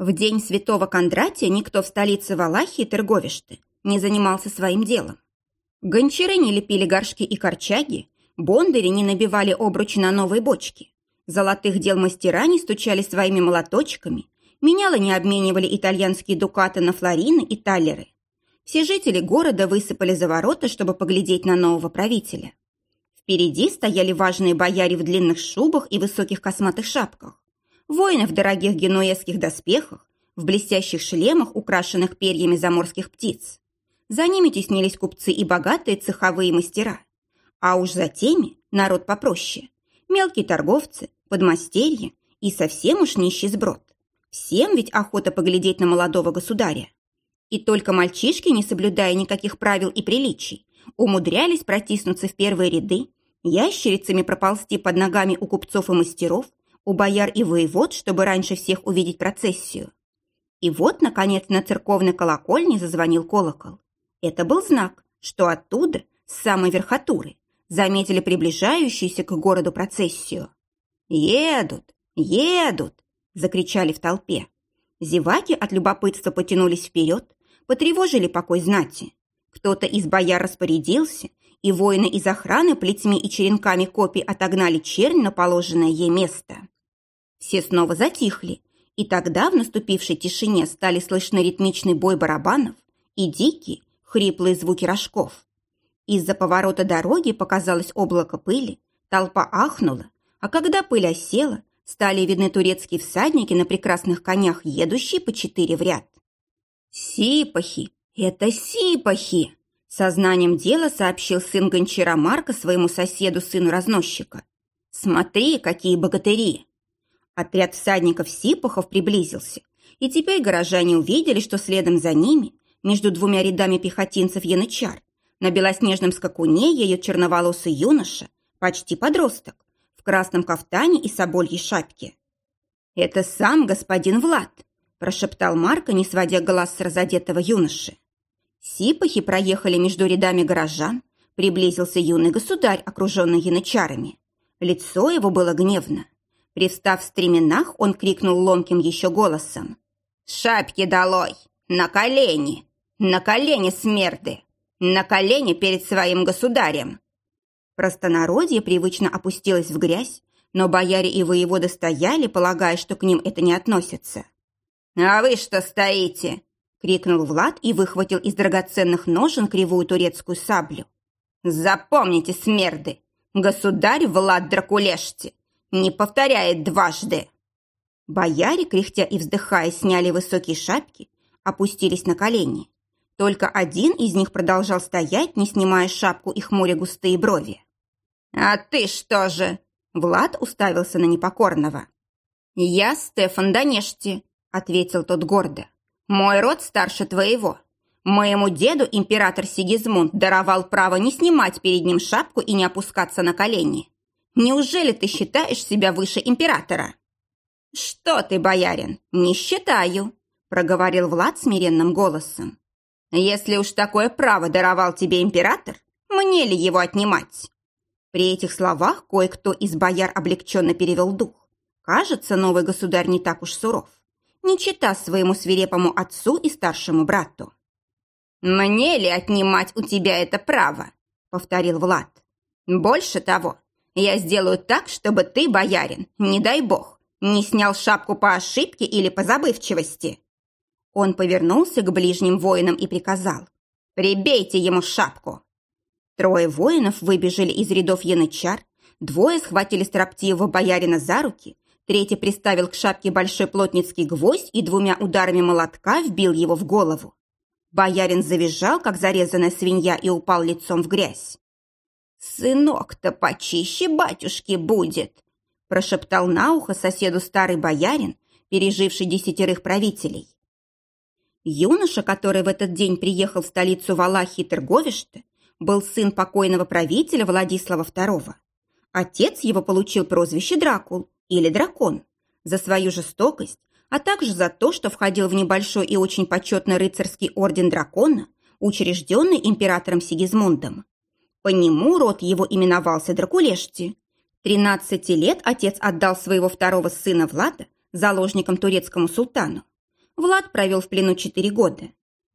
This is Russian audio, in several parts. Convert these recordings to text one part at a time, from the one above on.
В день святого Кондратия никто в столице Валахии Терговишты не занимался своим делом. Гончары не лепили горшки и корчаги, бондари не набивали обручи на новые бочки, золотых дел мастера не стучали своими молоточками, меняло не обменивали итальянские дукаты на флорины и талеры. Все жители города высыпали за ворота, чтобы поглядеть на нового правителя. Впереди стояли важные бояре в длинных шубах и высоких косматых шапках, воины в дорогих генуэзских доспехах, в блестящих шлемах, украшенных перьями заморских птиц. За ними теснились купцы и богатые цеховые мастера. А уж за теми народ попроще. Мелкие торговцы, подмастерья и совсем уж нищий сброд. Всем ведь охота поглядеть на молодого государя. И только мальчишки, не соблюдая никаких правил и приличий, умудрялись протиснуться в первые ряды, ящерицами проползти под ногами у купцов и мастеров, у бояр и воевод, чтобы раньше всех увидеть процессию. И вот, наконец, на церковной колокольне зазвонил колокол. Это был знак, что оттуда, с самой верхотуры, заметили приближающуюся к городу процессию. «Едут! Едут!» – закричали в толпе. Зеваки от любопытства потянулись вперед, потревожили покой знати. Кто-то из бояр распорядился, и воины из охраны плетьми и черенками копий отогнали чернь на положенное ей место. Все снова затихли, и тогда в наступившей тишине стали слышны ритмичный бой барабанов и дикие, хриплые звуки рожков. Из-за поворота дороги показалось облако пыли, толпа ахнула, а когда пыль осела, стали видны турецкие всадники на прекрасных конях, едущие по четыре в ряд. «Сипахи! Это сипахи!» Сознанием дела сообщил сын гончара Марка своему соседу, сыну разносчика. «Смотри, какие богатыри!» Отряд всадников-сипахов приблизился, и теперь горожане увидели, что следом за ними, между двумя рядами пехотинцев янычар, на белоснежном скакуне едет черноволосый юноша, почти подросток, в красном кафтане и собольей шапке. «Это сам господин Влад», прошептал Марко, не сводя глаз с разодетого юноши. Сипахи проехали между рядами горожан, приблизился юный государь, окруженный янычарами. Лицо его было гневно. Привстав в стременах, он крикнул ломким еще голосом. «Шапки долой! На колени! На колени, смерды! На колени перед своим государем!» Простонародье привычно опустилось в грязь, но бояре и воеводы стояли, полагая, что к ним это не относится. «А вы что стоите?» — крикнул Влад и выхватил из драгоценных ножен кривую турецкую саблю. «Запомните, смерды! Государь Влад Дракулешти не повторяет дважды!» Бояре, кряхтя и вздыхая, сняли высокие шапки, опустились на колени. Только один из них продолжал стоять, не снимая шапку и хмуря густые брови. «А ты что же?» Влад уставился на непокорного. «Я Стефан Данешти», — ответил тот гордо. «Мой род старше твоего. Моему деду император Сигизмунд даровал право не снимать перед ним шапку и не опускаться на колени. Неужели ты считаешь себя выше императора?» «Что ты, боярин, не считаю», — проговорил Влад смиренным голосом. «Если уж такое право даровал тебе император, мне ли его отнимать?» При этих словах кое-кто из бояр облегченно перевел дух. Кажется, новый государь не так уж суров не чита своему свирепому отцу и старшему брату. «Мне ли отнимать у тебя это право?» — повторил Влад. «Больше того, я сделаю так, чтобы ты, боярин, не дай бог, не снял шапку по ошибке или по забывчивости». Он повернулся к ближним воинам и приказал. «Прибейте ему шапку!» Трое воинов выбежали из рядов янычар, двое схватили строптивого боярина за руки, Третий приставил к шапке большой плотницкий гвоздь и двумя ударами молотка вбил его в голову. Боярин завизжал, как зарезанная свинья, и упал лицом в грязь. «Сынок-то почище батюшки будет!» прошептал на ухо соседу старый боярин, переживший десятерых правителей. Юноша, который в этот день приехал в столицу Валахии Терговиште, был сын покойного правителя Владислава II. Отец его получил прозвище Дракул, или дракон, за свою жестокость, а также за то, что входил в небольшой и очень почетный рыцарский орден дракона, учрежденный императором Сигизмундом. По нему род его именовался Дракулешти. 13 лет отец отдал своего второго сына Влада заложником турецкому султану. Влад провел в плену четыре года.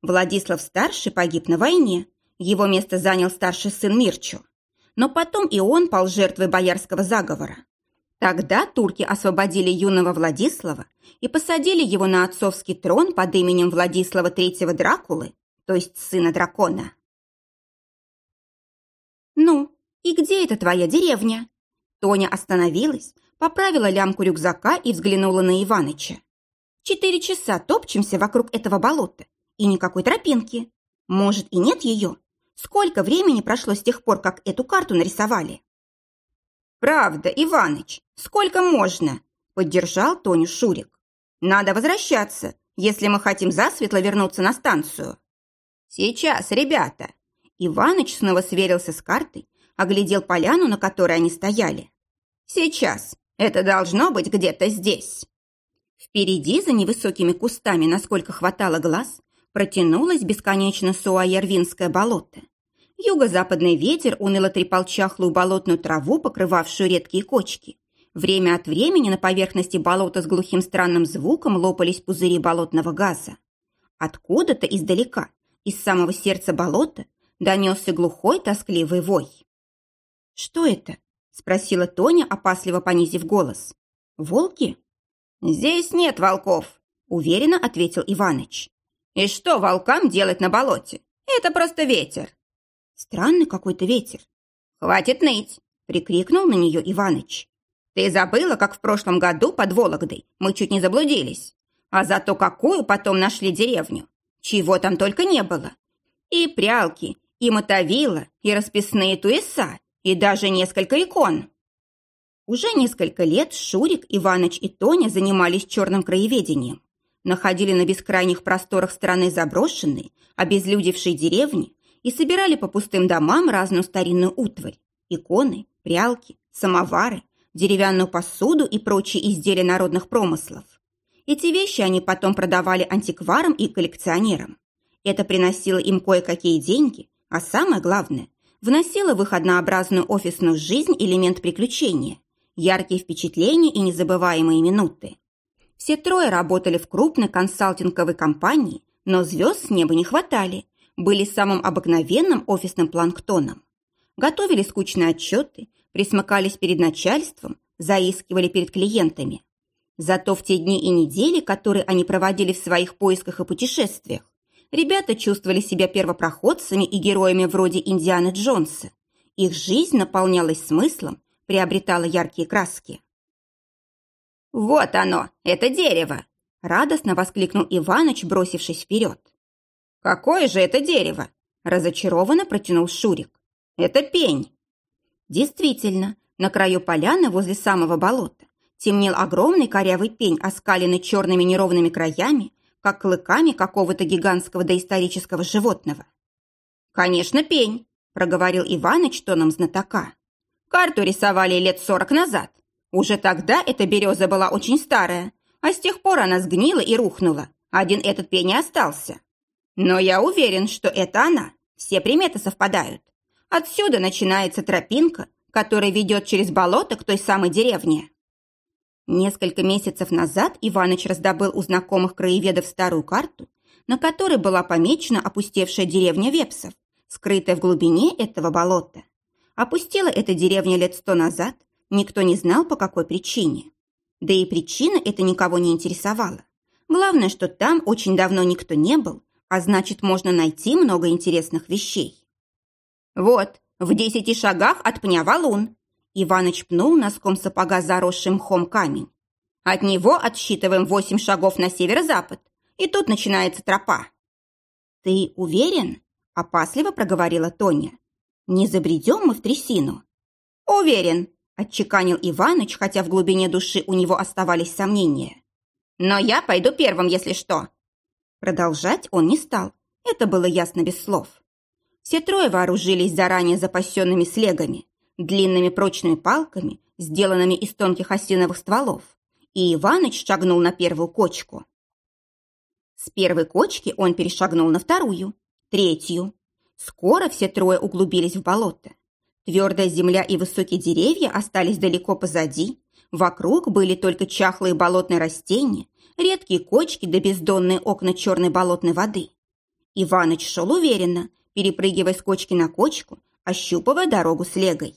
Владислав-старший погиб на войне. Его место занял старший сын Мирчу. Но потом и он пал жертвой боярского заговора. Тогда турки освободили юного Владислава и посадили его на отцовский трон под именем Владислава III Дракулы, то есть сына дракона. «Ну, и где эта твоя деревня?» Тоня остановилась, поправила лямку рюкзака и взглянула на Иваныча. «Четыре часа топчемся вокруг этого болота, и никакой тропинки. Может, и нет ее? Сколько времени прошло с тех пор, как эту карту нарисовали?» «Правда, Иваныч, сколько можно?» – поддержал Тоню Шурик. «Надо возвращаться, если мы хотим засветло вернуться на станцию». «Сейчас, ребята!» Иваныч снова сверился с картой, оглядел поляну, на которой они стояли. «Сейчас. Это должно быть где-то здесь». Впереди, за невысокими кустами, насколько хватало глаз, протянулось бесконечно суаярвинское болото. Юго-западный ветер уныло трепал чахлую болотную траву, покрывавшую редкие кочки. Время от времени на поверхности болота с глухим странным звуком лопались пузыри болотного газа. Откуда-то издалека, из самого сердца болота, донесся глухой тоскливый вой. «Что это?» – спросила Тоня, опасливо понизив голос. «Волки?» «Здесь нет волков», – уверенно ответил Иваныч. «И что волкам делать на болоте? Это просто ветер. Странный какой-то ветер. «Хватит ныть!» – прикрикнул на нее Иваныч. «Ты забыла, как в прошлом году под Вологдой мы чуть не заблудились? А зато какую потом нашли деревню? Чего там только не было. И прялки, и мотовила, и расписные туеса, и даже несколько икон». Уже несколько лет Шурик, Иваныч и Тоня занимались черным краеведением. Находили на бескрайних просторах страны заброшенные, обезлюдевшие деревни, и собирали по пустым домам разную старинную утварь, иконы, прялки, самовары, деревянную посуду и прочие изделия народных промыслов. Эти вещи они потом продавали антикварам и коллекционерам. Это приносило им кое-какие деньги, а самое главное, вносило в их однообразную офисную жизнь элемент приключения, яркие впечатления и незабываемые минуты. Все трое работали в крупной консалтинговой компании, но звезд с неба не хватали, были самым обыкновенным офисным планктоном. Готовили скучные отчеты, присмыкались перед начальством, заискивали перед клиентами. Зато в те дни и недели, которые они проводили в своих поисках и путешествиях, ребята чувствовали себя первопроходцами и героями вроде Индианы Джонса. Их жизнь наполнялась смыслом, приобретала яркие краски. «Вот оно, это дерево!» – радостно воскликнул Иваныч, бросившись вперед. «Какое же это дерево?» – разочарованно протянул Шурик. «Это пень». Действительно, на краю поляны возле самого болота темнел огромный корявый пень, оскаленный черными неровными краями, как клыками какого-то гигантского доисторического животного. «Конечно, пень», – проговорил Иваныч тоном знатока. «Карту рисовали лет сорок назад. Уже тогда эта береза была очень старая, а с тех пор она сгнила и рухнула. Один этот пень и остался. Но я уверен, что это она. Все приметы совпадают. Отсюда начинается тропинка, которая ведет через болото к той самой деревне. Несколько месяцев назад Иваныч раздобыл у знакомых краеведов старую карту, на которой была помечена опустевшая деревня Вепсов, скрытая в глубине этого болота. Опустела эта деревня лет сто назад, никто не знал по какой причине. Да и причина это никого не интересовала. Главное, что там очень давно никто не был, а значит, можно найти много интересных вещей. Вот, в десяти шагах от пня валун. Иваныч пнул носком сапога заросший мхом камень. От него отсчитываем восемь шагов на северо-запад, и тут начинается тропа. «Ты уверен?» – опасливо проговорила Тоня. «Не забредем мы в трясину?» «Уверен», – отчеканил Иваныч, хотя в глубине души у него оставались сомнения. «Но я пойду первым, если что. Продолжать он не стал. Это было ясно без слов. Все трое вооружились заранее запасенными слегами, длинными прочными палками, сделанными из тонких осиновых стволов, и Иваныч шагнул на первую кочку. С первой кочки он перешагнул на вторую, третью. Скоро все трое углубились в болото. Твердая земля и высокие деревья остались далеко позади. Вокруг были только чахлые болотные растения, редкие кочки да бездонные окна черной болотной воды. Иваныч шел уверенно, перепрыгивая с кочки на кочку, ощупывая дорогу с легой.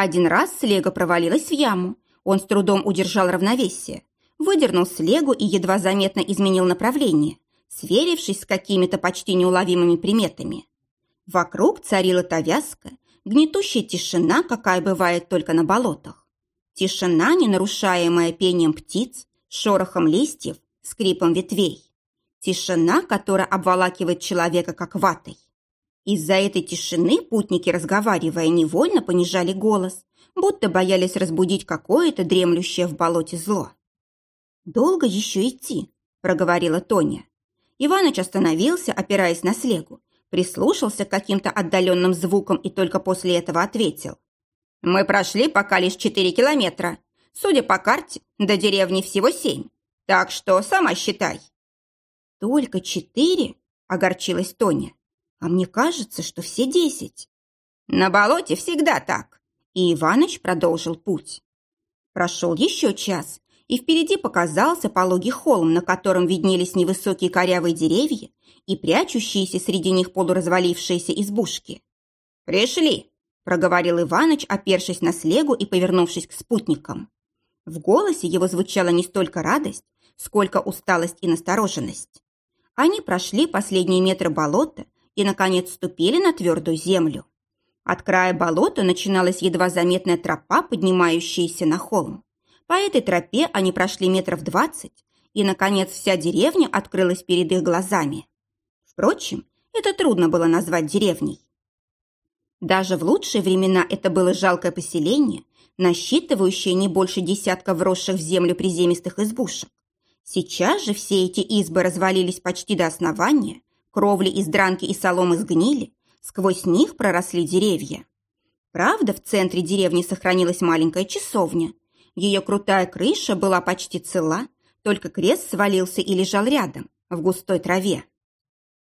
Один раз слега провалилась в яму, он с трудом удержал равновесие, выдернул слегу и едва заметно изменил направление, сверившись с какими-то почти неуловимыми приметами. Вокруг царила та вязкая, гнетущая тишина, какая бывает только на болотах. Тишина, не нарушаемая пением птиц, шорохом листьев, скрипом ветвей. Тишина, которая обволакивает человека как ватой. Из-за этой тишины путники, разговаривая, невольно понижали голос, будто боялись разбудить какое-то дремлющее в болоте зло. «Долго еще идти?» – проговорила Тоня. Иваныч остановился, опираясь на слегу, прислушался к каким-то отдаленным звукам и только после этого ответил. «Мы прошли пока лишь четыре километра. Судя по карте, до деревни всего семь. Так что сама считай». «Только четыре?» – огорчилась Тоня. «А мне кажется, что все десять». «На болоте всегда так». И Иваныч продолжил путь. Прошел еще час, и впереди показался пологий холм, на котором виднелись невысокие корявые деревья и прячущиеся среди них полуразвалившиеся избушки. «Пришли!» – проговорил Иваныч, опершись на слегу и повернувшись к спутникам. В голосе его звучала не столько радость, сколько усталость и настороженность. Они прошли последние метры болота и, наконец, ступили на твердую землю. От края болота начиналась едва заметная тропа, поднимающаяся на холм. По этой тропе они прошли метров двадцать, и, наконец, вся деревня открылась перед их глазами. Впрочем, это трудно было назвать деревней. Даже в лучшие времена это было жалкое поселение, насчитывающее не больше десятка вросших в землю приземистых избушек. Сейчас же все эти избы развалились почти до основания, кровли из дранки и соломы сгнили, сквозь них проросли деревья. Правда, в центре деревни сохранилась маленькая часовня – ее крутая крыша была почти цела, только крест свалился и лежал рядом, в густой траве.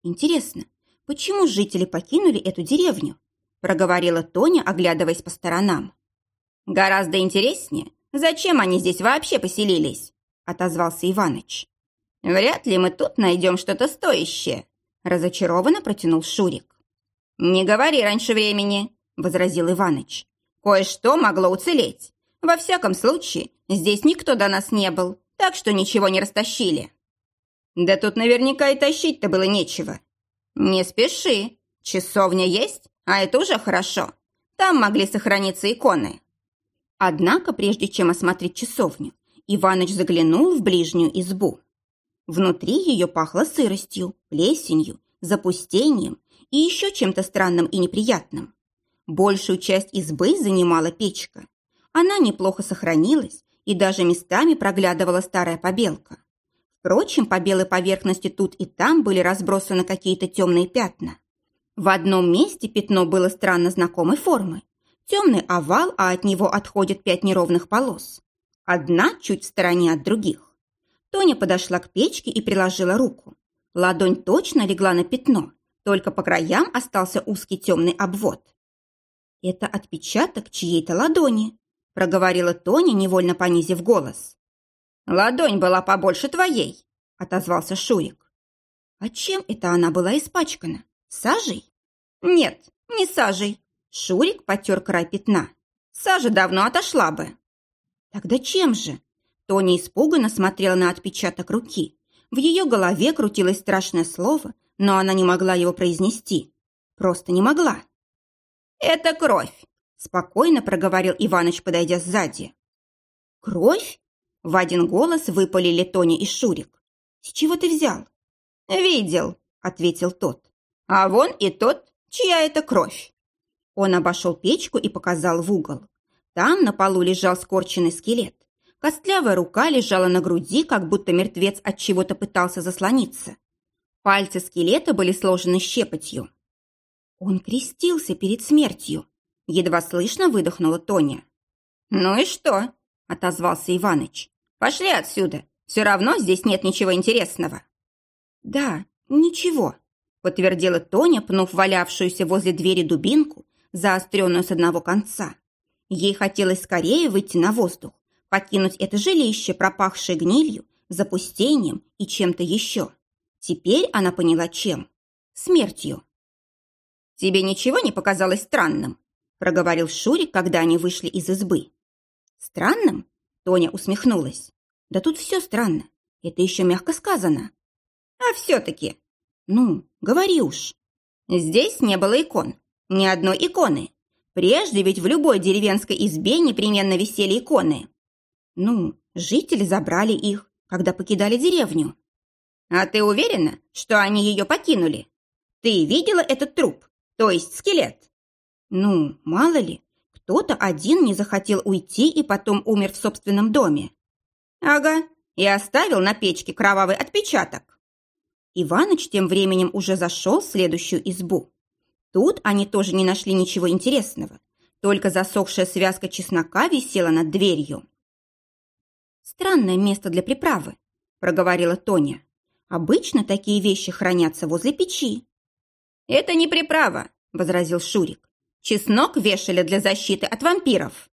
«Интересно, почему жители покинули эту деревню?» проговорила Тоня, оглядываясь по сторонам. «Гораздо интереснее, зачем они здесь вообще поселились?» отозвался Иваныч. «Вряд ли мы тут найдем что-то стоящее», разочарованно протянул Шурик. «Не говори раньше времени», возразил Иваныч. «Кое-что могло уцелеть. Во всяком случае, здесь никто до нас не был, так что ничего не растащили. Да тут наверняка и тащить-то было нечего. Не спеши. Часовня есть, а это уже хорошо. Там могли сохраниться иконы. Однако, прежде чем осмотреть часовню, Иваныч заглянул в ближнюю избу. Внутри ее пахло сыростью, плесенью, запустением и еще чем-то странным и неприятным. Большую часть избы занимала печка. Она неплохо сохранилась, и даже местами проглядывала старая побелка. Впрочем, по белой поверхности тут и там были разбросаны какие-то темные пятна. В одном месте пятно было странно знакомой формы. Темный овал, а от него отходят пять неровных полос. Одна чуть в стороне от других. Тоня подошла к печке и приложила руку. Ладонь точно легла на пятно, только по краям остался узкий темный обвод. Это отпечаток чьей-то ладони, проговорила Тоня, невольно понизив голос. «Ладонь была побольше твоей», — отозвался Шурик. «А чем это она была испачкана? Сажей?» «Нет, не сажей». Шурик потер край пятна. «Сажа давно отошла бы». «Тогда чем же?» Тоня испуганно смотрела на отпечаток руки. В ее голове крутилось страшное слово, но она не могла его произнести. Просто не могла. «Это кровь», Спокойно проговорил Иваныч, подойдя сзади. «Кровь?» В один голос выпалили Тоня и Шурик. «С чего ты взял?» «Видел», — ответил тот. «А вон и тот, чья это кровь». Он обошел печку и показал в угол. Там на полу лежал скорченный скелет. Костлявая рука лежала на груди, как будто мертвец от чего-то пытался заслониться. Пальцы скелета были сложены щепотью. Он крестился перед смертью, Едва слышно выдохнула Тоня. «Ну и что?» – отозвался Иваныч. «Пошли отсюда. Все равно здесь нет ничего интересного». «Да, ничего», – подтвердила Тоня, пнув валявшуюся возле двери дубинку, заостренную с одного конца. Ей хотелось скорее выйти на воздух, покинуть это жилище, пропахшее гнилью, запустением и чем-то еще. Теперь она поняла, чем. Смертью. «Тебе ничего не показалось странным?» проговорил Шурик, когда они вышли из избы. «Странным?» Тоня усмехнулась. «Да тут все странно. Это еще мягко сказано». «А все-таки...» «Ну, говори уж». «Здесь не было икон. Ни одной иконы. Прежде ведь в любой деревенской избе непременно висели иконы. Ну, жители забрали их, когда покидали деревню. А ты уверена, что они ее покинули? Ты видела этот труп, то есть скелет? Ну, мало ли, кто-то один не захотел уйти и потом умер в собственном доме. Ага, и оставил на печке кровавый отпечаток. Иваныч тем временем уже зашел в следующую избу. Тут они тоже не нашли ничего интересного, только засохшая связка чеснока висела над дверью. «Странное место для приправы», – проговорила Тоня. «Обычно такие вещи хранятся возле печи». «Это не приправа», – возразил Шурик. «Чеснок вешали для защиты от вампиров».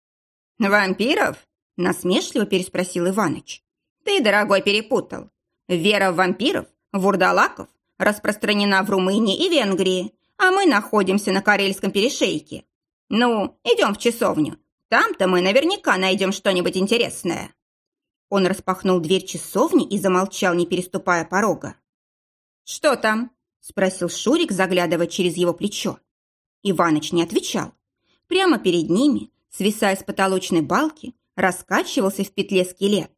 «Вампиров?» – насмешливо переспросил Иваныч. «Ты, дорогой, перепутал. Вера в вампиров, вурдалаков, распространена в Румынии и Венгрии, а мы находимся на Карельском перешейке. Ну, идем в часовню. Там-то мы наверняка найдем что-нибудь интересное». Он распахнул дверь часовни и замолчал, не переступая порога. «Что там?» – спросил Шурик, заглядывая через его плечо. Иваныч не отвечал. Прямо перед ними, свисая с потолочной балки, раскачивался в петле скелет.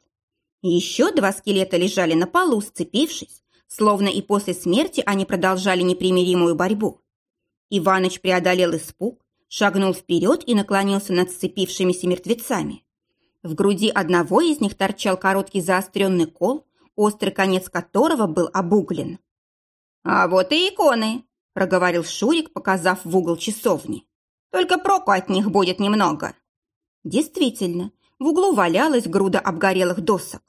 Еще два скелета лежали на полу, сцепившись, словно и после смерти они продолжали непримиримую борьбу. Иваныч преодолел испуг, шагнул вперед и наклонился над сцепившимися мертвецами. В груди одного из них торчал короткий заостренный кол, острый конец которого был обуглен. «А вот и иконы», – проговорил Шурик, показав в угол часовни. «Только проку от них будет немного». Действительно, в углу валялась груда обгорелых досок.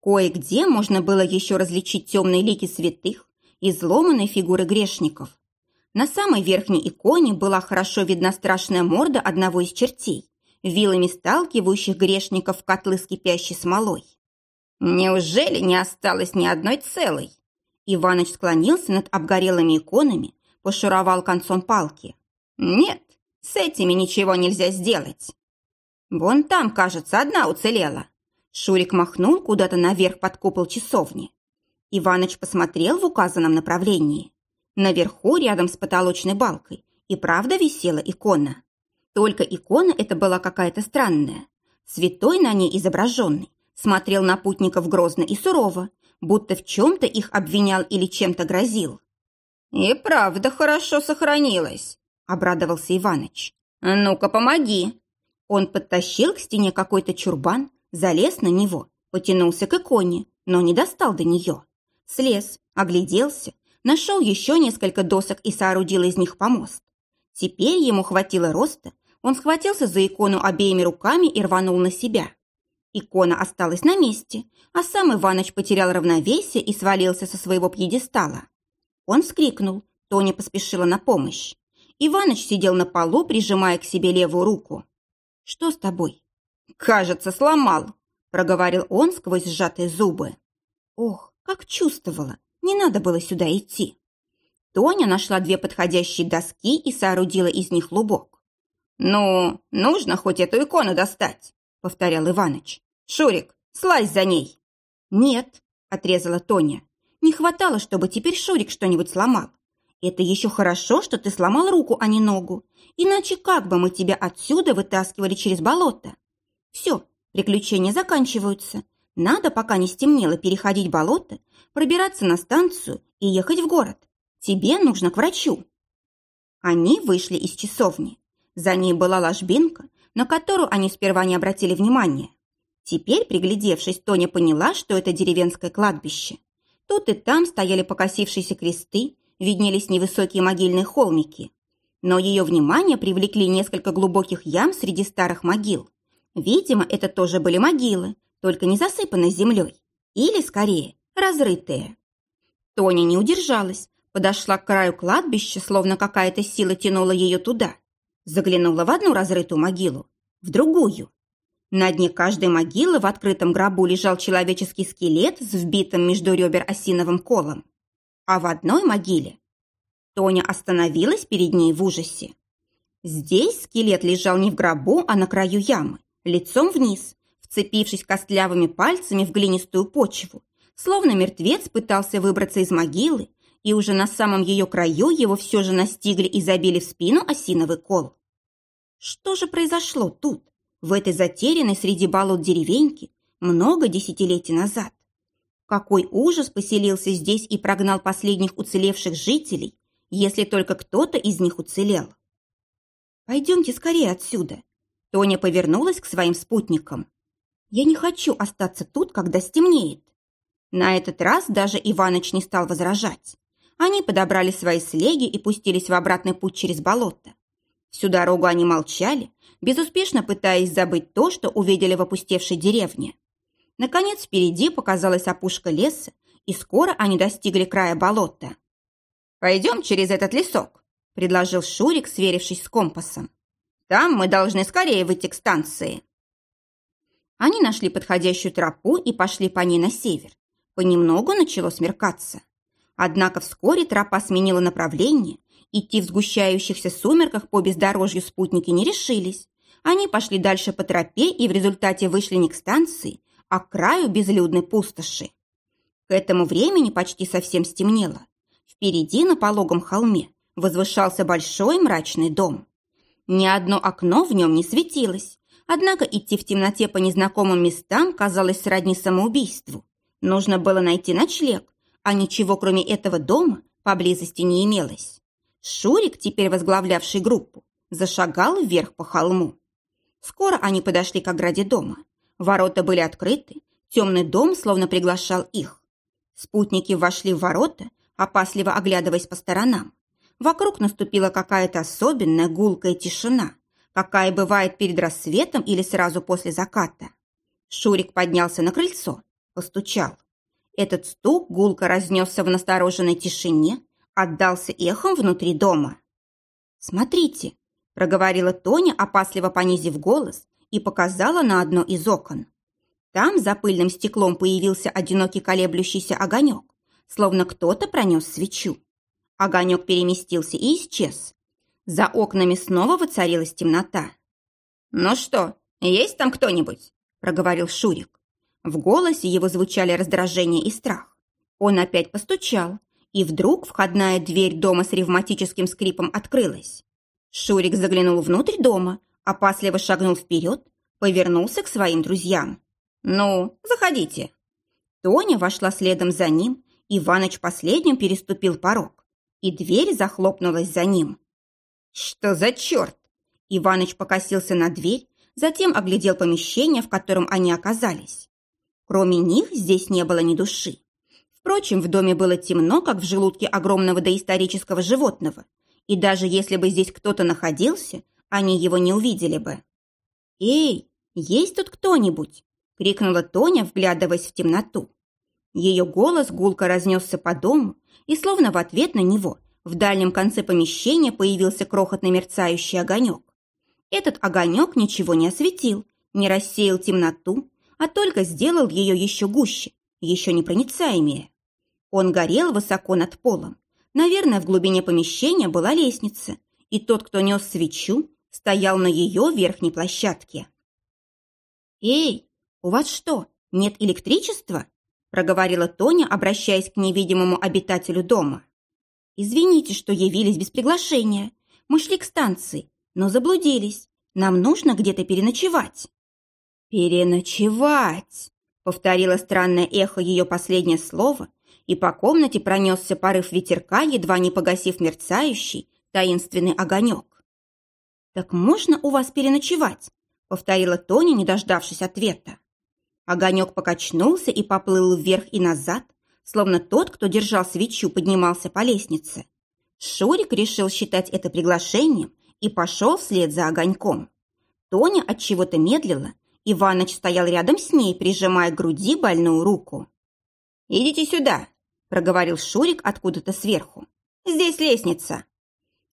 Кое-где можно было еще различить темные лики святых и изломанные фигуры грешников. На самой верхней иконе была хорошо видна страшная морда одного из чертей вилами сталкивающих грешников в котлы с кипящей смолой. Неужели не осталось ни одной целой? Иваныч склонился над обгорелыми иконами, пошуровал концом палки. Нет, с этими ничего нельзя сделать. Вон там, кажется, одна уцелела. Шурик махнул куда-то наверх под купол часовни. Иваныч посмотрел в указанном направлении. Наверху, рядом с потолочной балкой, и правда висела икона. Только икона эта была какая-то странная. Святой на ней изображенный смотрел на путников грозно и сурово, будто в чем-то их обвинял или чем-то грозил. «И правда хорошо сохранилась», — обрадовался Иваныч. «Ну-ка, помоги!» Он подтащил к стене какой-то чурбан, залез на него, потянулся к иконе, но не достал до нее. Слез, огляделся, нашел еще несколько досок и соорудил из них помост. Теперь ему хватило роста, он схватился за икону обеими руками и рванул на себя. Икона осталась на месте, а сам Иваныч потерял равновесие и свалился со своего пьедестала. Он вскрикнул, Тоня поспешила на помощь. Иваныч сидел на полу, прижимая к себе левую руку. «Что с тобой?» «Кажется, сломал», – проговорил он сквозь сжатые зубы. «Ох, как чувствовала! Не надо было сюда идти!» Тоня нашла две подходящие доски и соорудила из них лубок. «Ну, нужно хоть эту икону достать», — повторял Иваныч. «Шурик, слазь за ней». «Нет», — отрезала Тоня. «Не хватало, чтобы теперь Шурик что-нибудь сломал. Это еще хорошо, что ты сломал руку, а не ногу. Иначе как бы мы тебя отсюда вытаскивали через болото? Все, приключения заканчиваются. Надо, пока не стемнело, переходить болото, пробираться на станцию и ехать в город. Тебе нужно к врачу». Они вышли из часовни. За ней была ложбинка, на которую они сперва не обратили внимания. Теперь, приглядевшись, Тоня поняла, что это деревенское кладбище. Тут и там стояли покосившиеся кресты, виднелись невысокие могильные холмики. Но ее внимание привлекли несколько глубоких ям среди старых могил. Видимо, это тоже были могилы, только не засыпанные землей. Или, скорее, разрытые. Тоня не удержалась, подошла к краю кладбища, словно какая-то сила тянула ее туда. Заглянула в одну разрытую могилу, в другую. На дне каждой могилы в открытом гробу лежал человеческий скелет с вбитым между ребер осиновым колом. А в одной могиле Тоня остановилась перед ней в ужасе. Здесь скелет лежал не в гробу, а на краю ямы, лицом вниз, вцепившись костлявыми пальцами в глинистую почву, словно мертвец пытался выбраться из могилы, и уже на самом ее краю его все же настигли и забили в спину осиновый кол. Что же произошло тут, в этой затерянной среди болот деревеньке, много десятилетий назад? Какой ужас поселился здесь и прогнал последних уцелевших жителей, если только кто-то из них уцелел? «Пойдемте скорее отсюда». Тоня повернулась к своим спутникам. «Я не хочу остаться тут, когда стемнеет». На этот раз даже Иваныч не стал возражать. Они подобрали свои слеги и пустились в обратный путь через болото. Всю дорогу они молчали, безуспешно пытаясь забыть то, что увидели в опустевшей деревне. Наконец впереди показалась опушка леса, и скоро они достигли края болота. «Пойдем через этот лесок», – предложил Шурик, сверившись с компасом. «Там мы должны скорее выйти к станции». Они нашли подходящую тропу и пошли по ней на север. Понемногу начало смеркаться. Однако вскоре тропа сменила направление. Идти в сгущающихся сумерках по бездорожью спутники не решились. Они пошли дальше по тропе и в результате вышли не к станции, а к краю безлюдной пустоши. К этому времени почти совсем стемнело. Впереди на пологом холме возвышался большой мрачный дом. Ни одно окно в нем не светилось, однако идти в темноте по незнакомым местам казалось сродни самоубийству. Нужно было найти ночлег, а ничего кроме этого дома поблизости не имелось. Шурик, теперь возглавлявший группу, зашагал вверх по холму. Скоро они подошли к ограде дома. Ворота были открыты, темный дом словно приглашал их. Спутники вошли в ворота, опасливо оглядываясь по сторонам. Вокруг наступила какая-то особенная гулкая тишина, какая бывает перед рассветом или сразу после заката. Шурик поднялся на крыльцо, постучал. Этот стук гулко разнесся в настороженной тишине, отдался эхом внутри дома. «Смотрите», – проговорила Тоня, опасливо понизив голос, и показала на одно из окон. Там за пыльным стеклом появился одинокий колеблющийся огонек, словно кто-то пронес свечу. Огонек переместился и исчез. За окнами снова воцарилась темнота. «Ну что, есть там кто-нибудь?» – проговорил Шурик. В голосе его звучали раздражение и страх. Он опять постучал, и вдруг входная дверь дома с ревматическим скрипом открылась. Шурик заглянул внутрь дома, опасливо шагнул вперед, повернулся к своим друзьям. «Ну, заходите». Тоня вошла следом за ним, Иваныч последним переступил порог, и дверь захлопнулась за ним. «Что за черт?» Иваныч покосился на дверь, затем оглядел помещение, в котором они оказались. Кроме них здесь не было ни души. Впрочем, в доме было темно, как в желудке огромного доисторического животного, и даже если бы здесь кто-то находился, они его не увидели бы. «Эй, есть тут кто-нибудь?» – крикнула Тоня, вглядываясь в темноту. Ее голос гулко разнесся по дому, и словно в ответ на него в дальнем конце помещения появился крохотный мерцающий огонек. Этот огонек ничего не осветил, не рассеял темноту, а только сделал ее еще гуще, еще непроницаемее. Он горел высоко над полом. Наверное, в глубине помещения была лестница, и тот, кто нес свечу, стоял на ее верхней площадке. «Эй, у вас что, нет электричества?» проговорила Тоня, обращаясь к невидимому обитателю дома. «Извините, что явились без приглашения. Мы шли к станции, но заблудились. Нам нужно где-то переночевать». «Переночевать!» — повторило странное эхо ее последнее слово, и по комнате пронесся порыв ветерка, едва не погасив мерцающий, таинственный огонек. «Так можно у вас переночевать?» — повторила Тоня, не дождавшись ответа. Огонек покачнулся и поплыл вверх и назад, словно тот, кто держал свечу, поднимался по лестнице. Шурик решил считать это приглашением и пошел вслед за огоньком. Тоня от чего-то медлила, Иваныч стоял рядом с ней, прижимая к груди больную руку. «Идите сюда», – проговорил Шурик откуда-то сверху. «Здесь лестница».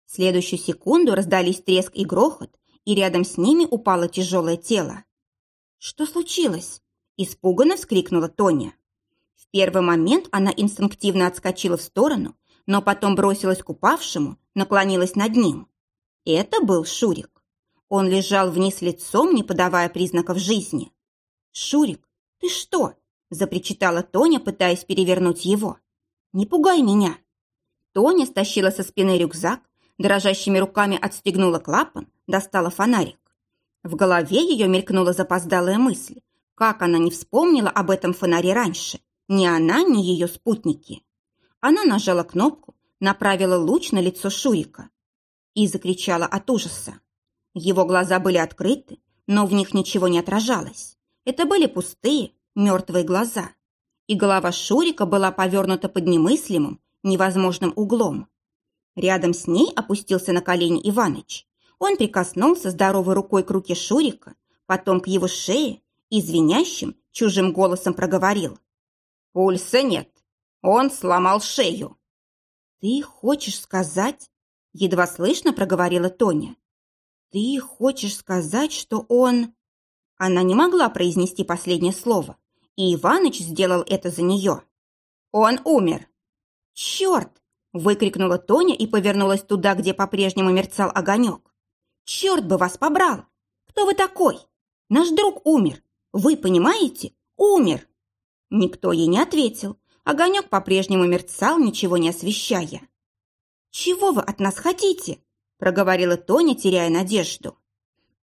В следующую секунду раздались треск и грохот, и рядом с ними упало тяжелое тело. Что случилось? Испуганно вскрикнула Тоня. В первый момент она инстинктивно отскочила в сторону, но потом бросилась к упавшему, наклонилась над ним. Это был Шурик. Он лежал вниз лицом, не подавая признаков жизни. «Шурик, ты что?» – запричитала Тоня, пытаясь перевернуть его. «Не пугай меня!» Тоня стащила со спины рюкзак, дрожащими руками отстегнула клапан, достала фонарик. В голове ее мелькнула запоздалая мысль, как она не вспомнила об этом фонаре раньше, ни она, ни ее спутники. Она нажала кнопку, направила луч на лицо Шурика и закричала от ужаса. Его глаза были открыты, но в них ничего не отражалось. Это были пустые, мертвые глаза. И голова Шурика была повернута под немыслимым, невозможным углом. Рядом с ней опустился на колени Иваныч. Он прикоснулся здоровой рукой к руке Шурика, потом к его шее и звенящим, чужим голосом проговорил. «Пульса нет. Он сломал шею». «Ты хочешь сказать...» Едва слышно проговорила Тоня. «Ты хочешь сказать, что он...» Она не могла произнести последнее слово, и Иваныч сделал это за нее. «Он умер!» «Черт!» – выкрикнула Тоня и повернулась туда, где по-прежнему мерцал огонек. «Черт бы вас побрал! Кто вы такой? Наш друг умер! Вы понимаете? Умер!» Никто ей не ответил. Огонек по-прежнему мерцал, ничего не освещая. «Чего вы от нас хотите?» – проговорила Тоня, теряя надежду.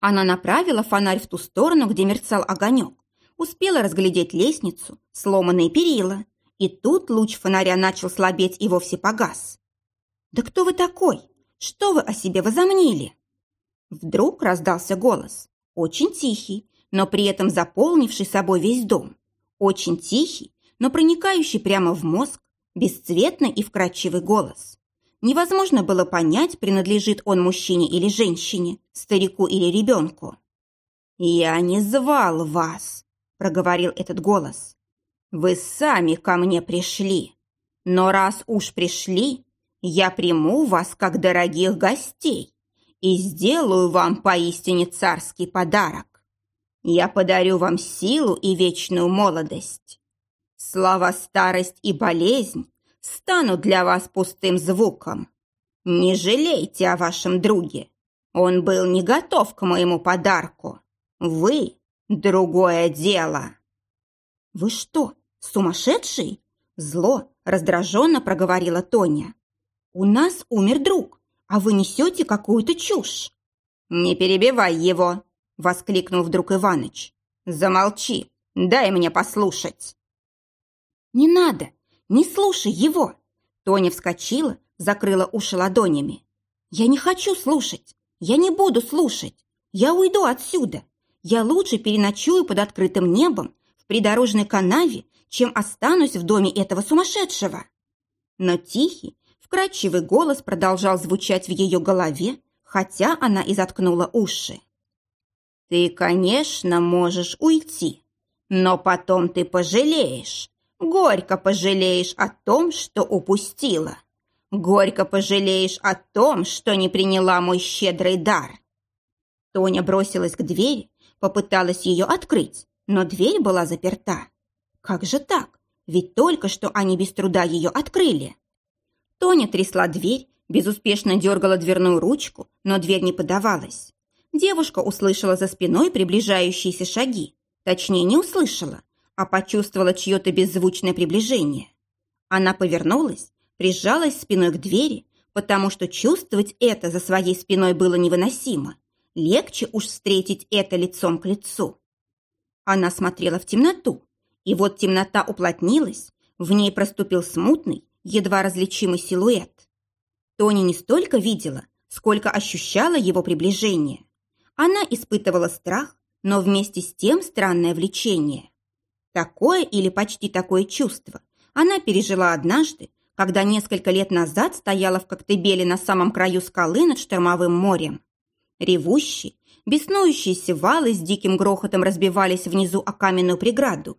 Она направила фонарь в ту сторону, где мерцал огонек, успела разглядеть лестницу, сломанные перила, и тут луч фонаря начал слабеть и вовсе погас. «Да кто вы такой? Что вы о себе возомнили?» Вдруг раздался голос, очень тихий, но при этом заполнивший собой весь дом. Очень тихий, но проникающий прямо в мозг, бесцветный и вкрадчивый голос. Невозможно было понять, принадлежит он мужчине или женщине, старику или ребенку. «Я не звал вас», — проговорил этот голос. «Вы сами ко мне пришли. Но раз уж пришли, я приму вас как дорогих гостей и сделаю вам поистине царский подарок. Я подарю вам силу и вечную молодость. Слова старость и болезнь станут для вас пустым звуком. Не жалейте о вашем друге. Он был не готов к моему подарку. Вы — другое дело. Вы что, сумасшедший? Зло раздраженно проговорила Тоня. У нас умер друг, а вы несете какую-то чушь. Не перебивай его, воскликнул вдруг Иваныч. Замолчи, дай мне послушать. Не надо, «Не слушай его!» Тоня вскочила, закрыла уши ладонями. «Я не хочу слушать! Я не буду слушать! Я уйду отсюда! Я лучше переночую под открытым небом в придорожной канаве, чем останусь в доме этого сумасшедшего!» Но тихий, вкрадчивый голос продолжал звучать в ее голове, хотя она и заткнула уши. «Ты, конечно, можешь уйти, но потом ты пожалеешь, Горько пожалеешь о том, что упустила. Горько пожалеешь о том, что не приняла мой щедрый дар. Тоня бросилась к двери, попыталась ее открыть, но дверь была заперта. Как же так? Ведь только что они без труда ее открыли. Тоня трясла дверь, безуспешно дергала дверную ручку, но дверь не подавалась. Девушка услышала за спиной приближающиеся шаги. Точнее, не услышала, а почувствовала чье-то беззвучное приближение. Она повернулась, прижалась спиной к двери, потому что чувствовать это за своей спиной было невыносимо. Легче уж встретить это лицом к лицу. Она смотрела в темноту, и вот темнота уплотнилась, в ней проступил смутный, едва различимый силуэт. Тони не столько видела, сколько ощущала его приближение. Она испытывала страх, но вместе с тем странное влечение. Такое или почти такое чувство она пережила однажды, когда несколько лет назад стояла в Коктебеле на самом краю скалы над штормовым морем. Ревущие, беснующиеся валы с диким грохотом разбивались внизу о каменную преграду.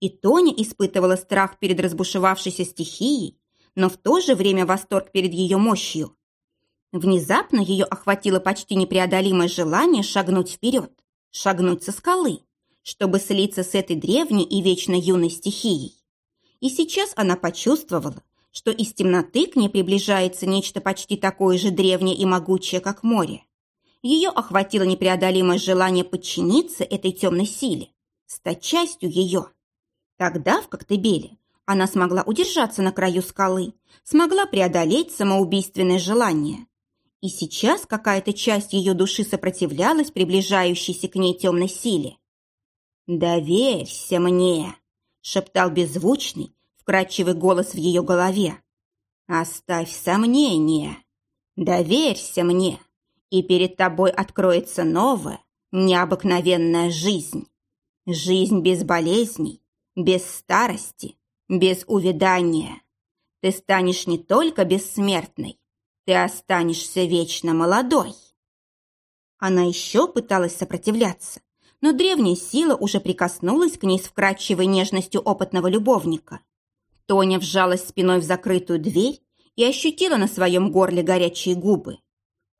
И Тоня испытывала страх перед разбушевавшейся стихией, но в то же время восторг перед ее мощью. Внезапно ее охватило почти непреодолимое желание шагнуть вперед, шагнуть со скалы, чтобы слиться с этой древней и вечно юной стихией. И сейчас она почувствовала, что из темноты к ней приближается нечто почти такое же древнее и могучее, как море. Ее охватило непреодолимое желание подчиниться этой темной силе, стать частью ее. Тогда в Коктебеле она смогла удержаться на краю скалы, смогла преодолеть самоубийственное желание. И сейчас какая-то часть ее души сопротивлялась приближающейся к ней темной силе. «Доверься мне!» – шептал беззвучный, вкрадчивый голос в ее голове. «Оставь сомнения. Доверься мне, и перед тобой откроется новая, необыкновенная жизнь. Жизнь без болезней, без старости, без увядания. Ты станешь не только бессмертной, ты останешься вечно молодой». Она еще пыталась сопротивляться, но древняя сила уже прикоснулась к ней с вкрадчивой нежностью опытного любовника. Тоня вжалась спиной в закрытую дверь и ощутила на своем горле горячие губы.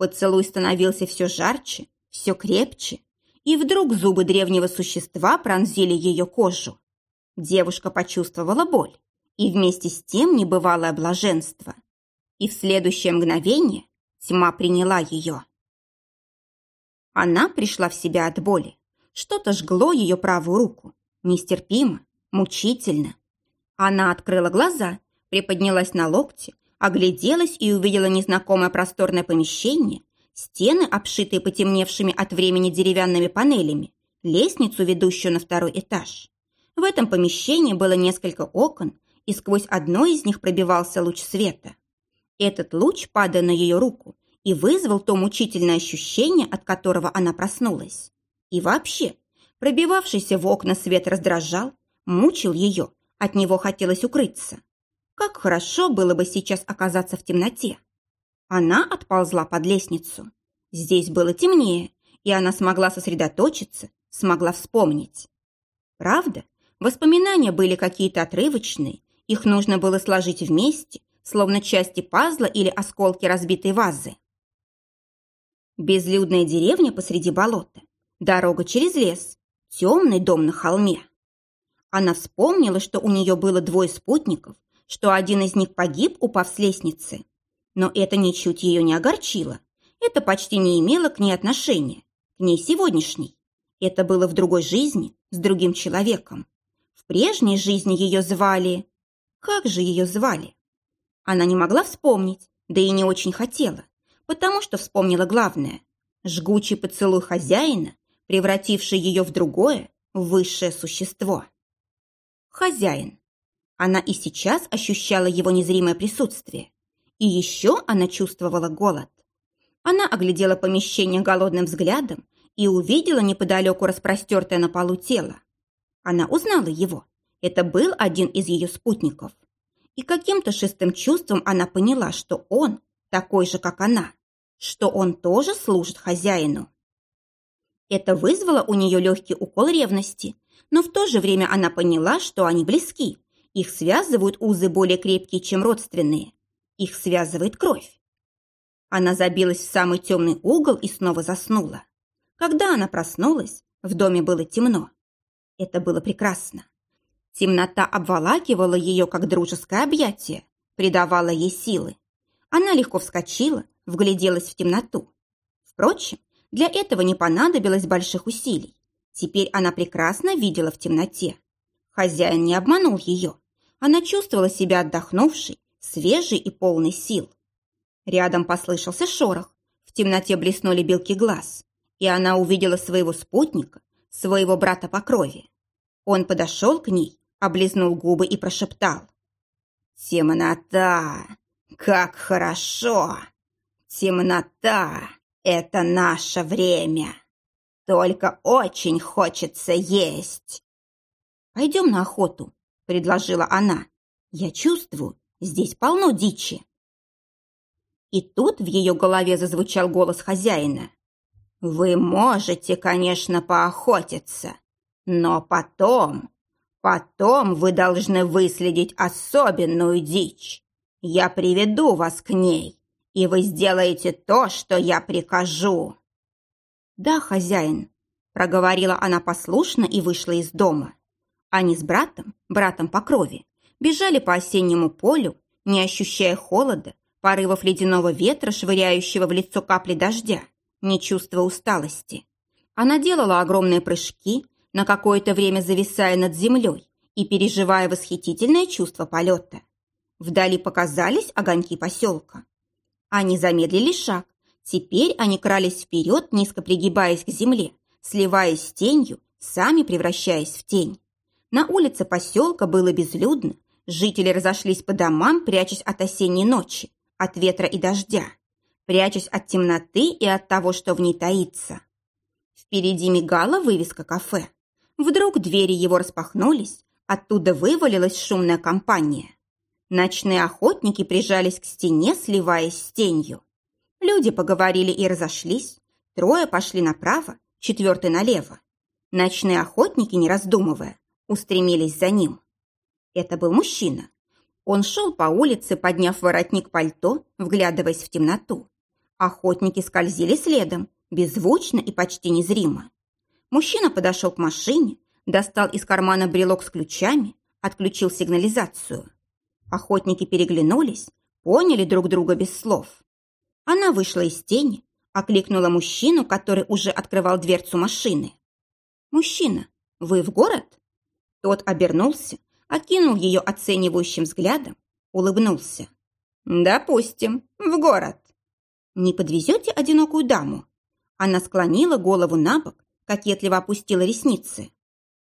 Поцелуй становился все жарче, все крепче, и вдруг зубы древнего существа пронзили ее кожу. Девушка почувствовала боль и вместе с тем небывалое блаженство. И в следующее мгновение тьма приняла ее. Она пришла в себя от боли. Что-то жгло ее правую руку. Нестерпимо, мучительно, она открыла глаза, приподнялась на локте, огляделась и увидела незнакомое просторное помещение, стены, обшитые потемневшими от времени деревянными панелями, лестницу, ведущую на второй этаж. В этом помещении было несколько окон, и сквозь одно из них пробивался луч света. Этот луч, падая на ее руку, и вызвал то мучительное ощущение, от которого она проснулась. И вообще, пробивавшийся в окна свет раздражал, мучил ее, от него хотелось укрыться. Как хорошо было бы сейчас оказаться в темноте. Она отползла под лестницу. Здесь было темнее, и она смогла сосредоточиться, смогла вспомнить. Правда, воспоминания были какие-то отрывочные, их нужно было сложить вместе, словно части пазла или осколки разбитой вазы. Безлюдная деревня посреди болота, дорога через лес, темный дом на холме. Она вспомнила, что у нее было двое спутников, что один из них погиб, упав с лестницы. Но это ничуть ее не огорчило. Это почти не имело к ней отношения, к ней сегодняшней. Это было в другой жизни, с другим человеком. В прежней жизни ее звали... Как же ее звали? Она не могла вспомнить, да и не очень хотела, потому что вспомнила главное – жгучий поцелуй хозяина, превративший ее в другое, высшее существо хозяин. Она и сейчас ощущала его незримое присутствие. И еще она чувствовала голод. Она оглядела помещение голодным взглядом и увидела неподалеку распростертое на полу тело. Она узнала его. Это был один из ее спутников. И каким-то шестым чувством она поняла, что он такой же, как она, что он тоже служит хозяину. Это вызвало у нее легкий укол ревности, но в то же время она поняла, что они близки. Их связывают узы более крепкие, чем родственные. Их связывает кровь. Она забилась в самый темный угол и снова заснула. Когда она проснулась, в доме было темно. Это было прекрасно. Темнота обволакивала ее, как дружеское объятие, придавала ей силы. Она легко вскочила, вгляделась в темноту. Впрочем, для этого не понадобилось больших усилий. Теперь она прекрасно видела в темноте. Хозяин не обманул ее. Она чувствовала себя отдохнувшей, свежей и полной сил. Рядом послышался шорох. В темноте блеснули белки глаз. И она увидела своего спутника, своего брата по крови. Он подошел к ней, облизнул губы и прошептал. «Темнота! Как хорошо! Темнота — это наше время!» Только очень хочется есть. Пойдем на охоту, предложила она. Я чувствую, здесь полно дичи. И тут в ее голове зазвучал голос хозяина. Вы можете, конечно, поохотиться, но потом, потом вы должны выследить особенную дичь. Я приведу вас к ней, и вы сделаете то, что я прикажу. «Да, хозяин». проговорила она послушно и вышла из дома. Они с братом, братом по крови, бежали по осеннему полю, не ощущая холода, порывов ледяного ветра, швыряющего в лицо капли дождя, не чувствуя усталости. Она делала огромные прыжки, на какое-то время зависая над землей и переживая восхитительное чувство полета. Вдали показались огоньки поселка. Они замедлили шаг. Теперь они крались вперед, низко пригибаясь к земле, сливаясь с тенью, сами превращаясь в тень. На улице поселка было безлюдно. Жители разошлись по домам, прячась от осенней ночи, от ветра и дождя, прячась от темноты и от того, что в ней таится. Впереди мигала вывеска кафе. Вдруг двери его распахнулись, оттуда вывалилась шумная компания. Ночные охотники прижались к стене, сливаясь с тенью. Люди поговорили и разошлись. Трое пошли направо, четвертый налево. Ночные охотники, не раздумывая, устремились за ним. Это был мужчина. Он шел по улице, подняв воротник пальто, вглядываясь в темноту. Охотники скользили следом, беззвучно и почти незримо. Мужчина подошел к машине, достал из кармана брелок с ключами, отключил сигнализацию. Охотники переглянулись, поняли друг друга без слов. Она вышла из тени, окликнула мужчину, который уже открывал дверцу машины. «Мужчина, вы в город?» Тот обернулся, окинул ее оценивающим взглядом, улыбнулся. «Допустим, в город». «Не подвезете одинокую даму?» Она склонила голову на бок, кокетливо опустила ресницы.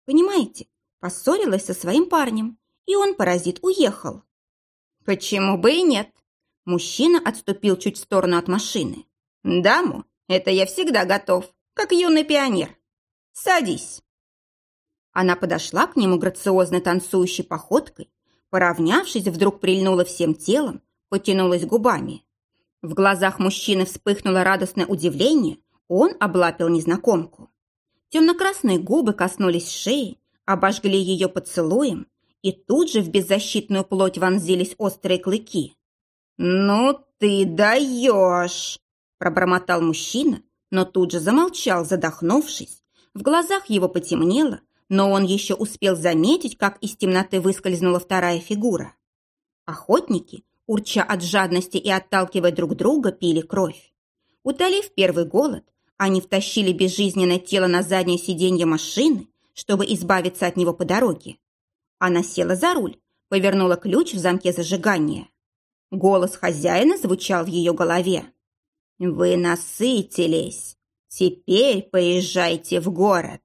Понимаете, поссорилась со своим парнем, и он, паразит, уехал. Почему бы и нет? Мужчина отступил чуть в сторону от машины. Даму, это я всегда готов, как юный пионер. Садись. Она подошла к нему грациозно танцующей походкой, поравнявшись, вдруг прильнула всем телом, потянулась губами. В глазах мужчины вспыхнуло радостное удивление, он облапил незнакомку. Темно-красные губы коснулись шеи, обожгли ее поцелуем, и тут же в беззащитную плоть вонзились острые клыки. «Ну ты даешь!» – пробормотал мужчина, но тут же замолчал, задохнувшись. В глазах его потемнело, но он еще успел заметить, как из темноты выскользнула вторая фигура. Охотники, урча от жадности и отталкивая друг друга, пили кровь. Утолив первый голод, они втащили безжизненное тело на заднее сиденье машины, чтобы избавиться от него по дороге. Она села за руль, повернула ключ в замке зажигания. Голос хозяина звучал в ее голове. «Вы насытились. Теперь поезжайте в город.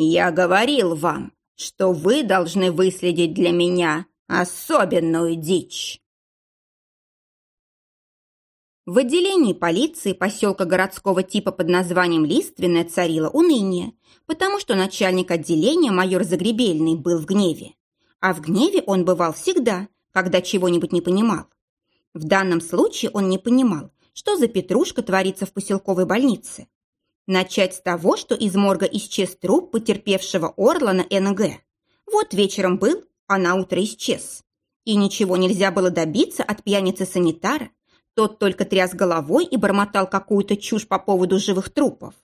Я говорил вам, что вы должны выследить для меня особенную дичь». В отделении полиции поселка городского типа под названием Лиственное царило уныние, потому что начальник отделения майор Загребельный был в гневе. А в гневе он бывал всегда, когда чего-нибудь не понимал. В данном случае он не понимал, что за петрушка творится в поселковой больнице. Начать с того, что из морга исчез труп потерпевшего Орлана НГ. Вот вечером был, а на утро исчез. И ничего нельзя было добиться от пьяницы-санитара, тот только тряс головой и бормотал какую-то чушь по поводу живых трупов.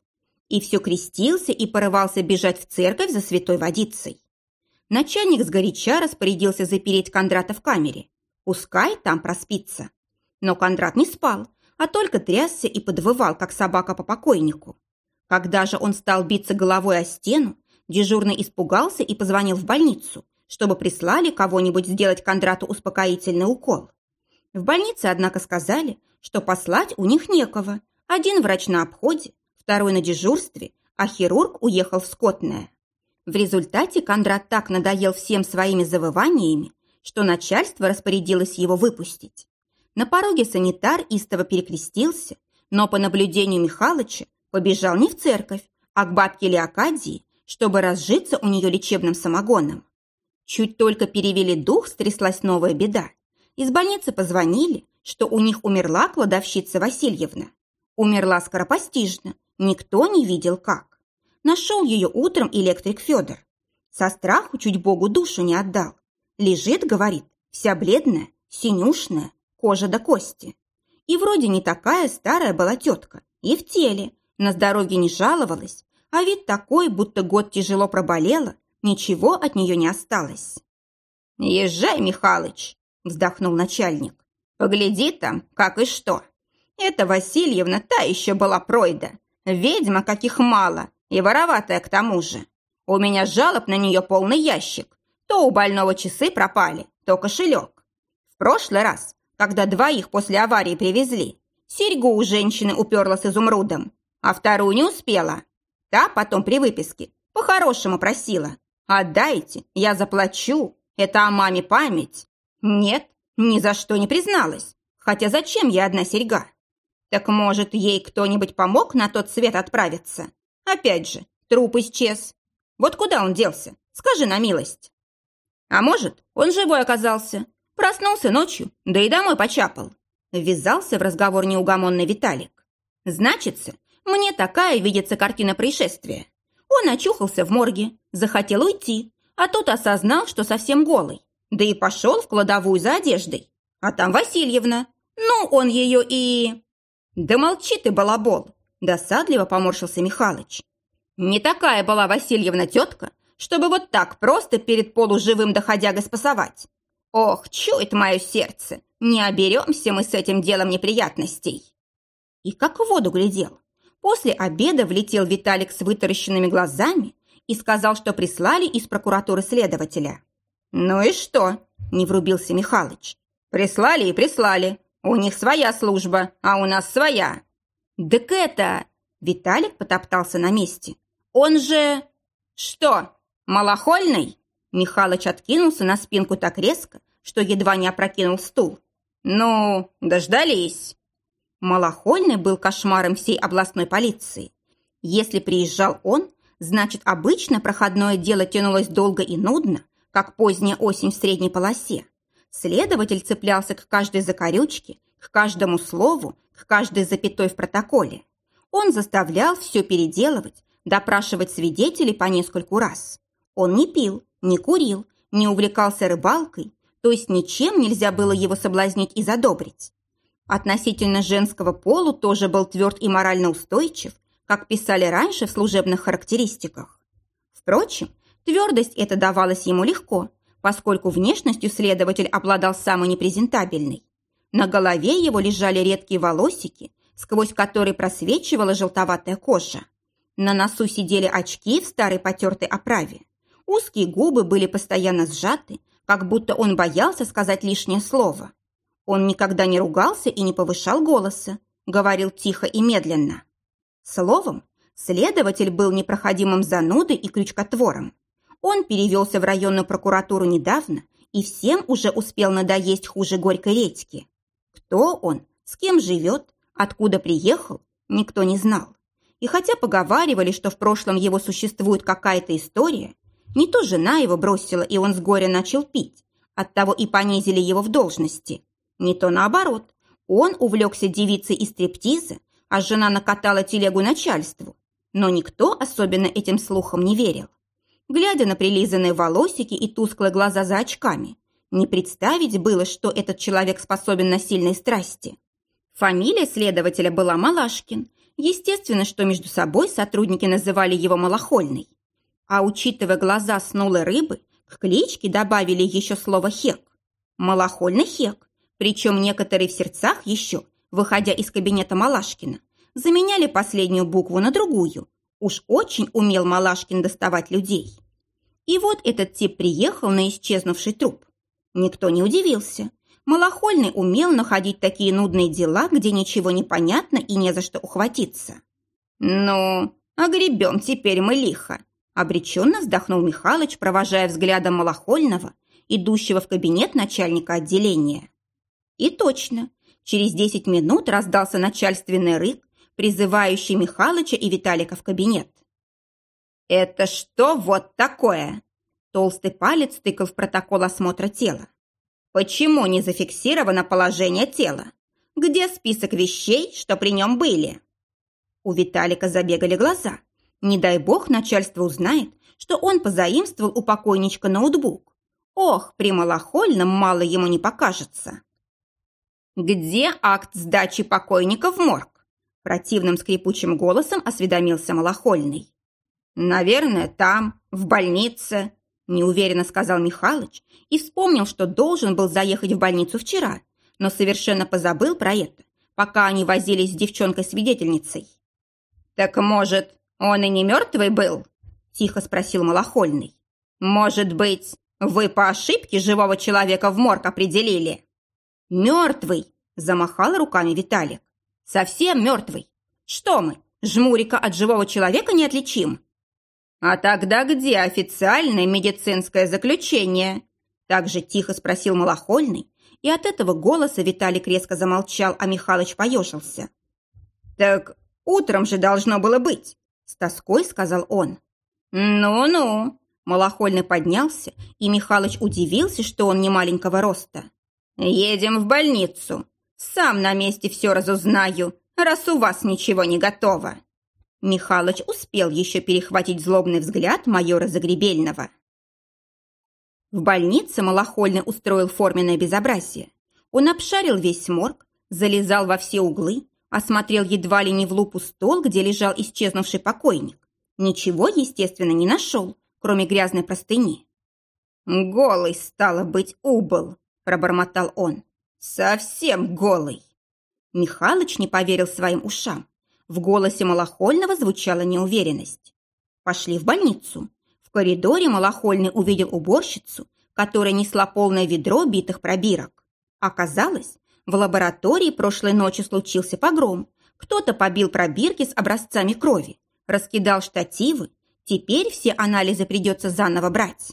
И все крестился и порывался бежать в церковь за святой водицей. Начальник сгоряча распорядился запереть Кондрата в камере. Пускай там проспится. Но Кондрат не спал, а только трясся и подвывал, как собака по покойнику. Когда же он стал биться головой о стену, дежурный испугался и позвонил в больницу, чтобы прислали кого-нибудь сделать Кондрату успокоительный укол. В больнице, однако, сказали, что послать у них некого. Один врач на обходе, второй на дежурстве, а хирург уехал в скотное. В результате Кондрат так надоел всем своими завываниями, что начальство распорядилось его выпустить. На пороге санитар истово перекрестился, но по наблюдению Михалыча побежал не в церковь, а к бабке Леокадии, чтобы разжиться у нее лечебным самогоном. Чуть только перевели дух, стряслась новая беда. Из больницы позвонили, что у них умерла кладовщица Васильевна. Умерла скоропостижно, никто не видел как. Нашел ее утром электрик Федор. Со страху чуть Богу душу не отдал. Лежит, говорит, вся бледная, синюшная, кожа до кости. И вроде не такая старая была тетка, и в теле, на здоровье не жаловалась, А вид такой, будто год тяжело проболела, ничего от нее не осталось. «Езжай, Михалыч!» – вздохнул начальник. «Погляди там, как и что. Эта Васильевна та еще была пройда. Ведьма, каких мало, и вороватая к тому же. У меня жалоб на нее полный ящик. То у больного часы пропали, то кошелек. В прошлый раз, когда двоих после аварии привезли, серьгу у женщины уперла с изумрудом, а вторую не успела. Та потом при выписке по-хорошему просила. «Отдайте, я заплачу, это о маме память». Нет, ни за что не призналась, хотя зачем ей одна серьга? Так может, ей кто-нибудь помог на тот свет отправиться? Опять же, труп исчез. Вот куда он делся? Скажи на милость. А может, он живой оказался. Проснулся ночью, да и домой почапал. Ввязался в разговор неугомонный Виталик. Значится, мне такая видится картина происшествия. Он очухался в морге, захотел уйти, а тут осознал, что совсем голый. Да и пошел в кладовую за одеждой. А там Васильевна. Ну, он ее и... Да молчи ты, балабол! Досадливо поморщился Михалыч. Не такая была Васильевна тетка, чтобы вот так просто перед полуживым доходяга спасовать. Ох, чует мое сердце, не оберемся мы с этим делом неприятностей. И как в воду глядел. После обеда влетел Виталик с вытаращенными глазами и сказал, что прислали из прокуратуры следователя. «Ну и что?» – не врубился Михалыч. «Прислали и прислали. У них своя служба, а у нас своя». «Так это...» – Виталик потоптался на месте. «Он же...» «Что, малохольный?» Михалыч откинулся на спинку так резко, что едва не опрокинул стул. «Ну, дождались». Малохольный был кошмаром всей областной полиции. Если приезжал он, значит, обычно проходное дело тянулось долго и нудно, как поздняя осень в средней полосе. Следователь цеплялся к каждой закорючке, к каждому слову, к каждой запятой в протоколе. Он заставлял все переделывать, допрашивать свидетелей по нескольку раз. Он не пил, не курил, не увлекался рыбалкой, то есть ничем нельзя было его соблазнить и задобрить. Относительно женского полу тоже был тверд и морально устойчив, как писали раньше в служебных характеристиках. Впрочем, твердость эта давалась ему легко, поскольку внешностью следователь обладал самой непрезентабельной. На голове его лежали редкие волосики, сквозь которые просвечивала желтоватая кожа. На носу сидели очки в старой потертой оправе. Узкие губы были постоянно сжаты, как будто он боялся сказать лишнее слово. Он никогда не ругался и не повышал голоса, говорил тихо и медленно. Словом, следователь был непроходимым занудой и крючкотвором. Он перевелся в районную прокуратуру недавно и всем уже успел надоесть хуже горькой редьки. Кто он, с кем живет, откуда приехал, никто не знал. И хотя поговаривали, что в прошлом его существует какая-то история, не то жена его бросила, и он с горя начал пить, оттого и понизили его в должности, не то наоборот. Он увлекся девицей из стриптиза, а жена накатала телегу начальству. Но никто особенно этим слухам не верил. Глядя на прилизанные волосики и тусклые глаза за очками, не представить было, что этот человек способен на сильные страсти. Фамилия следователя была Малашкин. Естественно, что между собой сотрудники называли его Малохольный. А учитывая глаза снулой рыбы, к кличке добавили еще слово «хек». Малохольный хек, причем некоторые в сердцах еще, выходя из кабинета Малашкина, заменяли последнюю букву на другую. Уж очень умел Малашкин доставать людей. И вот этот тип приехал на исчезнувший труп. Никто не удивился. Малохольный умел находить такие нудные дела, где ничего не понятно и не за что ухватиться. «Ну, огребем теперь мы лихо», – обреченно вздохнул Михалыч, провожая взглядом Малохольного, идущего в кабинет начальника отделения. И точно, через десять минут раздался начальственный рык, призывающий Михалыча и Виталика в кабинет. «Это что вот такое?» Толстый палец тыкал в протокол осмотра тела. «Почему не зафиксировано положение тела? Где список вещей, что при нем были?» У Виталика забегали глаза. Не дай бог начальство узнает, что он позаимствовал у покойничка ноутбук. Ох, при малохольном мало ему не покажется. «Где акт сдачи покойника в морг?» Противным скрипучим голосом осведомился Малохольный. «Наверное, там, в больнице», – неуверенно сказал Михалыч и вспомнил, что должен был заехать в больницу вчера, но совершенно позабыл про это, пока они возились с девчонкой-свидетельницей. «Так, может, он и не мертвый был?» – тихо спросил Малахольный. «Может быть, вы по ошибке живого человека в морг определили?» «Мертвый!» – замахал руками Виталик. «Совсем мертвый. Что мы, жмурика от живого человека не отличим?» «А тогда где официальное медицинское заключение?» Так же тихо спросил Малахольный, и от этого голоса Виталик резко замолчал, а Михалыч поежился. «Так утром же должно было быть», — с тоской сказал он. «Ну-ну», — Малахольный поднялся, и Михалыч удивился, что он не маленького роста. «Едем в больницу. Сам на месте все разузнаю, раз у вас ничего не готово». Михалыч успел еще перехватить злобный взгляд майора Загребельного. В больнице Малахольный устроил форменное безобразие. Он обшарил весь морг, залезал во все углы, осмотрел едва ли не в лупу стол, где лежал исчезнувший покойник. Ничего, естественно, не нашел, кроме грязной простыни. «Голый, стало быть, убыл», – пробормотал он. «Совсем голый». Михалыч не поверил своим ушам. В голосе Малахольного звучала неуверенность. Пошли в больницу. В коридоре Малахольный увидел уборщицу, которая несла полное ведро битых пробирок. Оказалось, в лаборатории прошлой ночью случился погром. Кто-то побил пробирки с образцами крови, раскидал штативы. Теперь все анализы придется заново брать.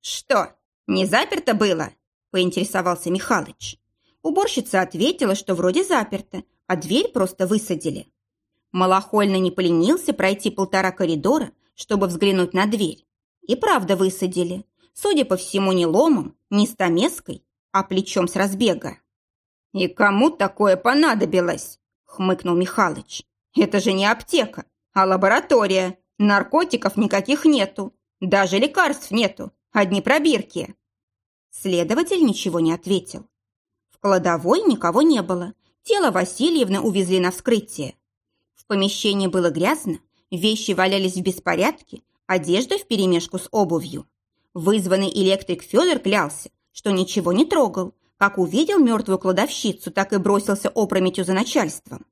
«Что, не заперто было?» – поинтересовался Михалыч. Уборщица ответила, что вроде заперто, а дверь просто высадили. Малахольно не поленился пройти полтора коридора, чтобы взглянуть на дверь. И правда высадили. Судя по всему, не ломом, не стамеской, а плечом с разбега. «И кому такое понадобилось?» — хмыкнул Михалыч. «Это же не аптека, а лаборатория. Наркотиков никаких нету. Даже лекарств нету. Одни пробирки». Следователь ничего не ответил. В кладовой никого не было. Тело Васильевны увезли на вскрытие. В помещении было грязно, вещи валялись в беспорядке, одежда вперемешку с обувью. Вызванный электрик Федор клялся, что ничего не трогал, как увидел мертвую кладовщицу, так и бросился опрометью за начальством.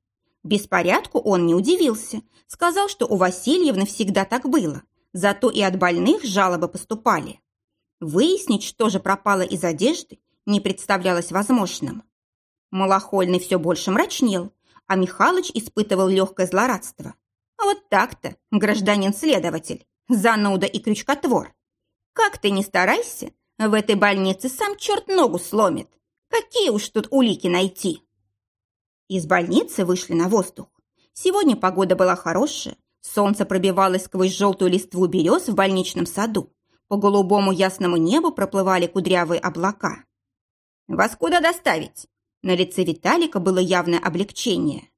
Беспорядку он не удивился, сказал, что у Васильевны всегда так было, зато и от больных жалобы поступали. Выяснить, что же пропало из одежды, не представлялось возможным. Малахольный все больше мрачнел, а Михалыч испытывал легкое злорадство. Вот так-то, гражданин-следователь, зануда и крючкотвор. Как ты не старайся, в этой больнице сам черт ногу сломит. Какие уж тут улики найти? Из больницы вышли на воздух. Сегодня погода была хорошая, солнце пробивалось сквозь желтую листву берез в больничном саду. По голубому ясному небу проплывали кудрявые облака. «Вас куда доставить?» На лице Виталика было явное облегчение.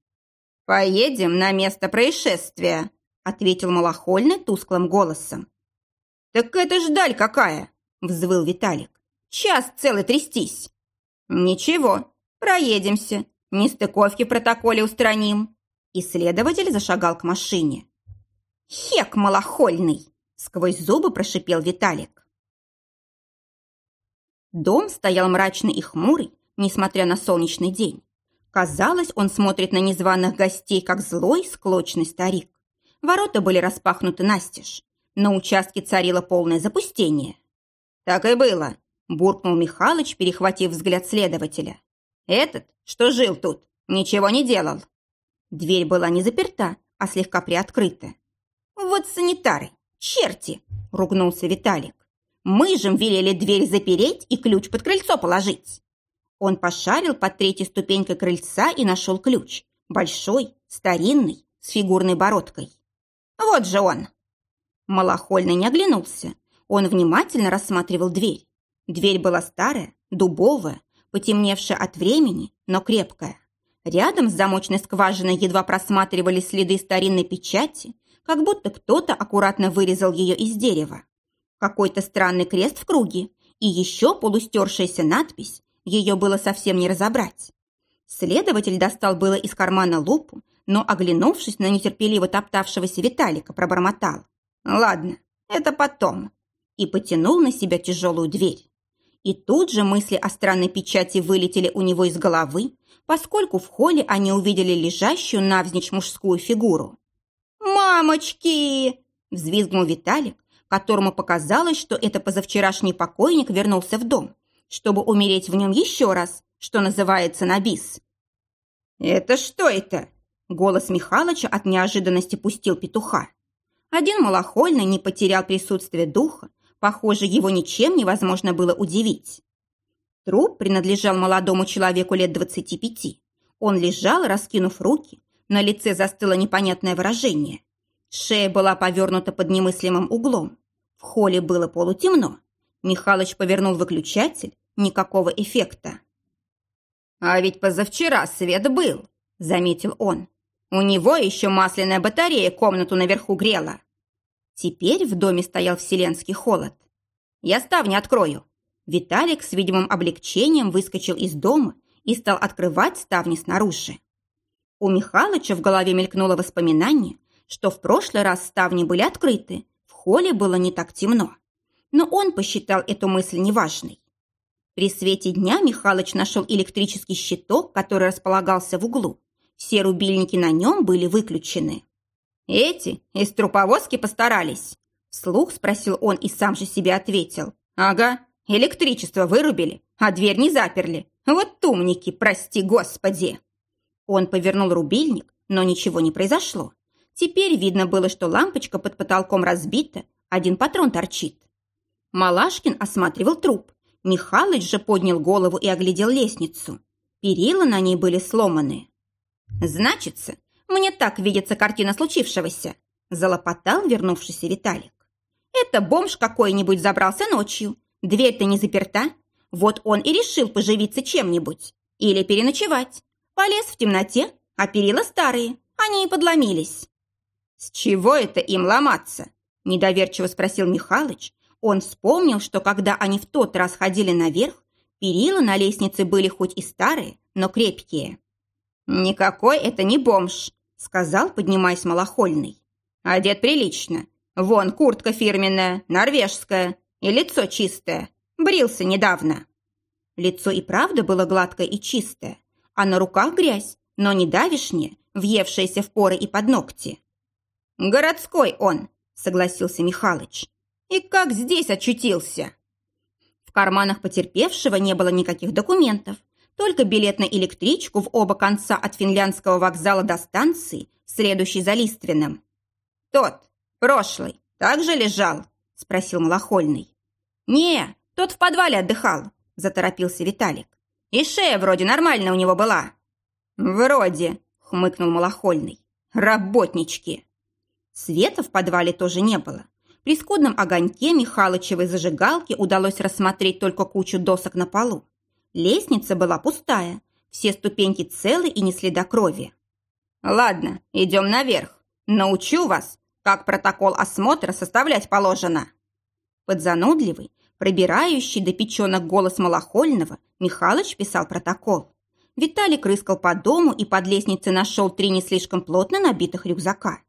«Поедем на место происшествия», — ответил малохольный тусклым голосом. «Так это ж даль какая!» — взвыл Виталик. «Час целый трястись!» «Ничего, проедемся, нестыковки в протоколе устраним». Исследователь зашагал к машине. «Хек малохольный!» — сквозь зубы прошипел Виталик. Дом стоял мрачный и хмурый, несмотря на солнечный день. Казалось, он смотрит на незваных гостей, как злой, склочный старик. Ворота были распахнуты настежь. На участке царило полное запустение. «Так и было», – буркнул Михалыч, перехватив взгляд следователя. «Этот, что жил тут, ничего не делал». Дверь была не заперта, а слегка приоткрыта. «Вот санитары, черти!» – ругнулся Виталик. «Мы же велели дверь запереть и ключ под крыльцо положить». Он пошарил под третьей ступенькой крыльца и нашел ключ. Большой, старинный, с фигурной бородкой. «Вот же он!» Малахольный не оглянулся. Он внимательно рассматривал дверь. Дверь была старая, дубовая, потемневшая от времени, но крепкая. Рядом с замочной скважиной едва просматривали следы старинной печати, как будто кто-то аккуратно вырезал ее из дерева. Какой-то странный крест в круге и еще полустершаяся надпись, ее было совсем не разобрать. Следователь достал было из кармана лупу, но, оглянувшись на нетерпеливо топтавшегося Виталика, пробормотал. Ладно, это потом. И потянул на себя тяжелую дверь. И тут же мысли о странной печати вылетели у него из головы, поскольку в холле они увидели лежащую навзничь мужскую фигуру. «Мамочки!» – взвизгнул Виталик, которому показалось, что это позавчерашний покойник вернулся в дом, чтобы умереть в нем еще раз, что называется на бис. «Это что это?» – голос Михалыча от неожиданности пустил петуха. Один малохольный не потерял присутствие духа, похоже, его ничем невозможно было удивить. Труп принадлежал молодому человеку лет двадцати пяти. Он лежал, раскинув руки, на лице застыло непонятное выражение. Шея была повернута под немыслимым углом. В холле было полутемно. Михалыч повернул выключатель. Никакого эффекта. «А ведь позавчера свет был», — заметил он. «У него еще масляная батарея комнату наверху грела». Теперь в доме стоял вселенский холод. «Я ставни открою». Виталик с видимым облегчением выскочил из дома и стал открывать ставни снаружи. У Михалыча в голове мелькнуло воспоминание, что в прошлый раз ставни были открыты, в холле было не так темно. Но он посчитал эту мысль неважной. При свете дня Михалыч нашел электрический щиток, который располагался в углу. Все рубильники на нем были выключены. «Эти из труповозки постарались?» Вслух спросил он и сам же себе ответил. «Ага, электричество вырубили, а дверь не заперли. Вот умники, прости господи!» Он повернул рубильник, но ничего не произошло. Теперь видно было, что лампочка под потолком разбита, один патрон торчит. Малашкин осматривал труп. Михалыч же поднял голову и оглядел лестницу. Перила на ней были сломаны. «Значится, мне так видится картина случившегося», залопотал вернувшийся Виталик. «Это бомж какой-нибудь забрался ночью. Дверь-то не заперта. Вот он и решил поживиться чем-нибудь. Или переночевать. Полез в темноте, а перила старые, они и подломились». «С чего это им ломаться?» – недоверчиво спросил Михалыч. Он вспомнил, что когда они в тот раз ходили наверх, перила на лестнице были хоть и старые, но крепкие. «Никакой это не бомж», – сказал, поднимаясь малохольный. «Одет прилично. Вон куртка фирменная, норвежская, и лицо чистое. Брился недавно». Лицо и правда было гладкое и чистое, а на руках грязь, но не давишняя, въевшаяся в поры и под ногти. «Городской он», — согласился Михалыч. «И как здесь очутился?» В карманах потерпевшего не было никаких документов, только билет на электричку в оба конца от финляндского вокзала до станции, следующий за Лиственным. «Тот, прошлый, также лежал?» – спросил Малохольный. «Не, тот в подвале отдыхал», – заторопился Виталик. «И шея вроде нормальная у него была». «Вроде», – хмыкнул Малохольный. «Работнички». Света в подвале тоже не было. При скудном огоньке Михалычевой зажигалки удалось рассмотреть только кучу досок на полу. Лестница была пустая, все ступеньки целы и не следа крови. «Ладно, идем наверх. Научу вас, как протокол осмотра составлять положено». Подзанудливый, пробирающий до печенок голос малохольного, Михалыч писал протокол. Виталик рыскал по дому и под лестницей нашел три не слишком плотно набитых рюкзака.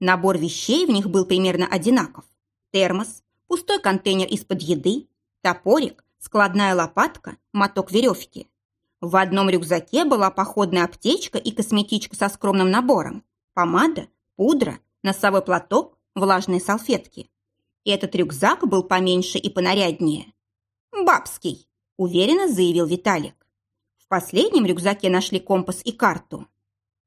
Набор вещей в них был примерно одинаков. Термос, пустой контейнер из-под еды, топорик, складная лопатка, моток веревки. В одном рюкзаке была походная аптечка и косметичка со скромным набором, помада, пудра, носовой платок, влажные салфетки. Этот рюкзак был поменьше и понаряднее. «Бабский», – уверенно заявил Виталик. В последнем рюкзаке нашли компас и карту.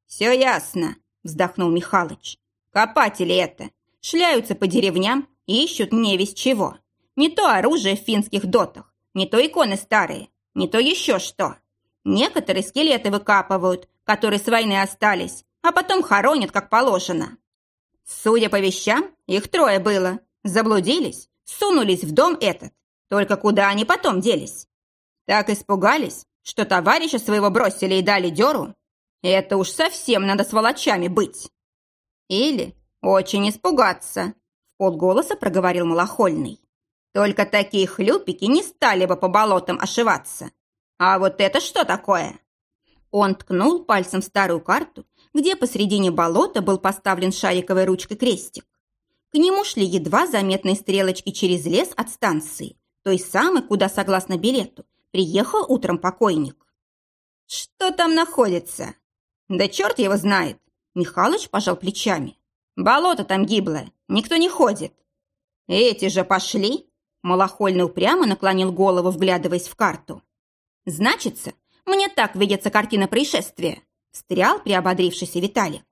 «Все ясно», – вздохнул Михалыч. Копатели это. Шляются по деревням и ищут не весь чего. Не то оружие в финских дотах, не то иконы старые, не то еще что. Некоторые скелеты выкапывают, которые с войны остались, а потом хоронят, как положено. Судя по вещам, их трое было. Заблудились, сунулись в дом этот. Только куда они потом делись? Так испугались, что товарища своего бросили и дали дёру? Это уж совсем надо сволочами быть. Или очень испугаться, в полголоса проговорил Малохольный. Только такие хлюпики не стали бы по болотам ошиваться. А вот это что такое? Он ткнул пальцем в старую карту, где посредине болота был поставлен шариковой ручкой крестик. К нему шли едва заметные стрелочки через лес от станции, той самой, куда, согласно билету, приехал утром покойник. «Что там находится?» «Да черт его знает!» Михалыч пожал плечами. «Болото там гиблое, никто не ходит». «Эти же пошли!» Малохольно упрямо наклонил голову, вглядываясь в карту. «Значится, мне так видится картина происшествия», встрял приободрившийся Виталик.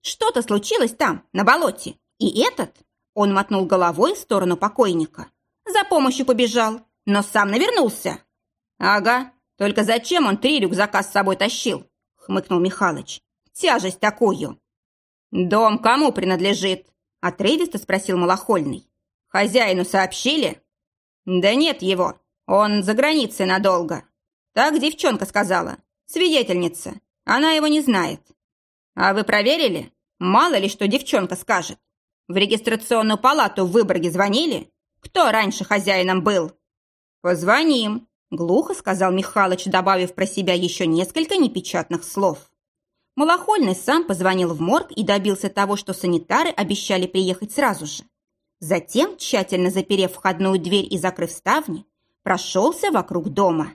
«Что-то случилось там, на болоте, и этот...» Он мотнул головой в сторону покойника. «За помощью побежал, но сам навернулся». «Ага, только зачем он три рюкзака с собой тащил?» хмыкнул Михалыч. «Тяжесть такую!» «Дом кому принадлежит?» отрывисто спросил Малохольный. «Хозяину сообщили?» «Да нет его, он за границей надолго». Так девчонка сказала, свидетельница, она его не знает. А вы проверили? Мало ли, что девчонка скажет. В регистрационную палату в Выборге звонили? Кто раньше хозяином был? Позвоним, глухо сказал Михалыч, добавив про себя еще несколько непечатных слов. Малохольный сам позвонил в морг и добился того, что санитары обещали приехать сразу же. Затем, тщательно заперев входную дверь и закрыв ставни, прошелся вокруг дома.